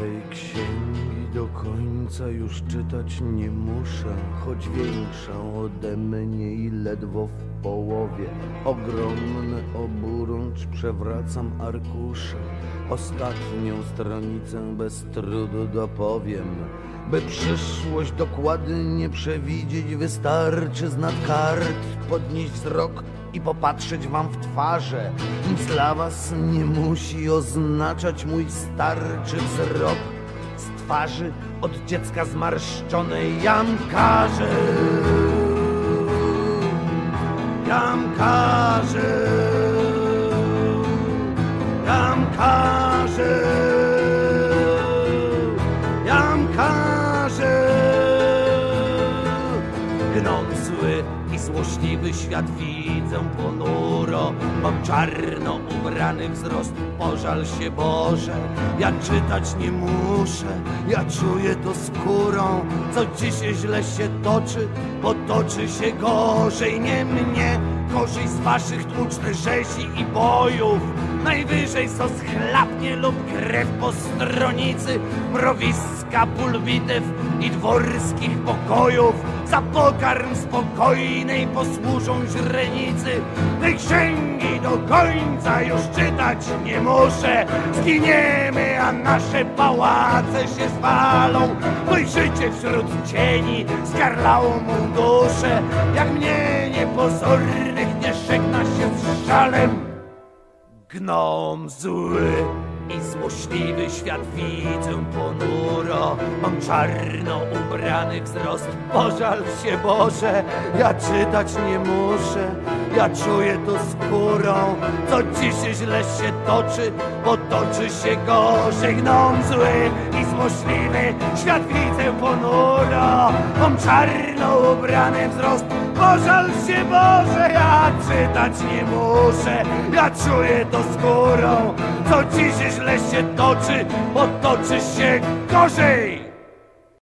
Tej księgi do końca już czytać nie muszę, choć większa ode mnie i ledwo w połowie. Ogromny oburącz przewracam arkusze, ostatnią stronicę bez trudu dopowiem. By przyszłość dokładnie przewidzieć, wystarczy z nad podnieść wzrok i popatrzeć wam w twarze. Nic dla was nie musi oznaczać mój starczy wzrok. Z twarzy od dziecka zmarszczonej jam każe. Jam i złośliwy świat widzę ponuro. Mam czarno ubrany wzrost, pożal się Boże. Ja czytać nie muszę, ja czuję to skórą. Co dzisiaj źle się toczy, potoczy się gorzej. Nie mnie, gorzej z waszych tłucznych rzezi i bojów Najwyżej sos chlapnie lub krew po stronicy Mrowiska, ból bitew i dworskich pokojów. Za pokarm spokojnej posłużą źrenicy. Tej księgi do końca już czytać nie muszę. Zginiemy, a nasze pałace się spalą i życie wśród cieni skarlało mu duszę. Jak mnie niepozornych nie żegna się z żalem Gnom zły i złośliwy świat widzę ponuro. Mam czarno ubrany wzrost, pożal się Boże. Ja czytać nie muszę, ja czuję to skórą. Co dziś źle się toczy, potoczy się gorzej. Gnom zły i złośliwy świat widzę ponuro Czarno ubrany wzrost, pożal się Boże Ja czytać nie muszę, ja czuję to skórą. Co dziś źle się toczy, potoczy się gorzej